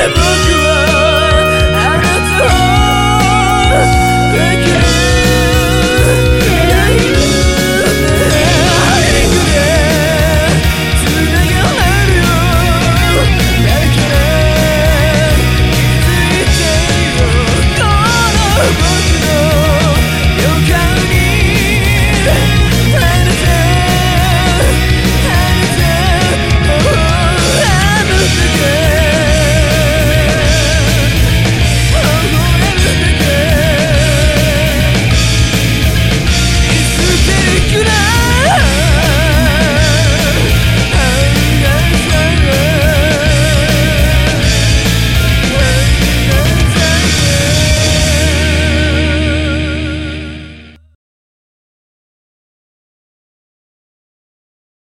Never do